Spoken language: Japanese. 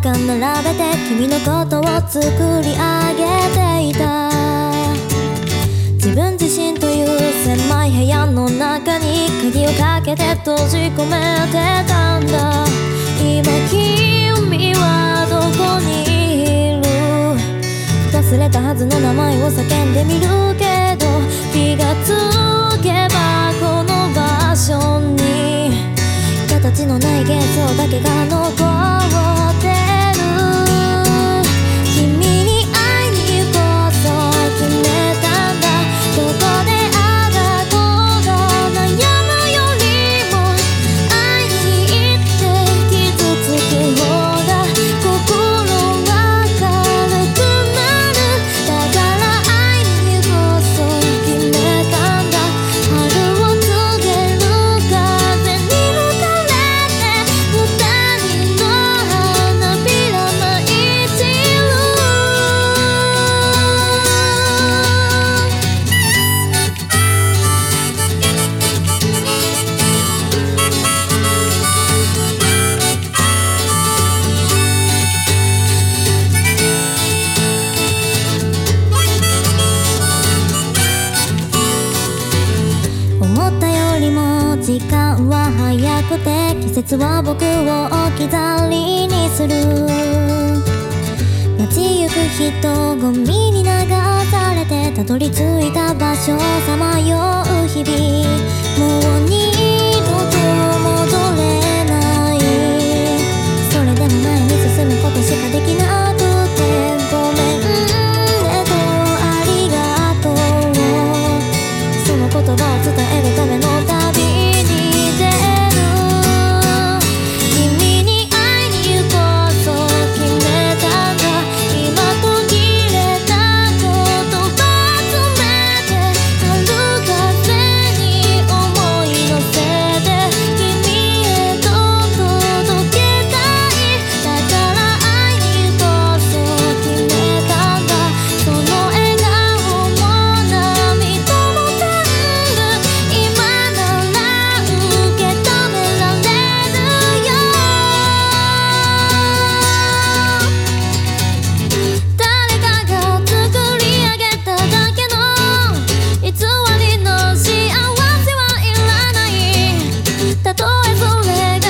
並べて君のことを作り上げていた。自分自身という狭い部屋の中に鍵をかけて閉じ込めてたんだ今君はどこにいる？忘れたはずの名前を叫んでみる？けど気がつけばこの場所に形のない幻想だけが残っくて季節は僕を置き去りにする。街行く人ゴミに流されてたどり着いた場所さまよ tatuagem vou legal.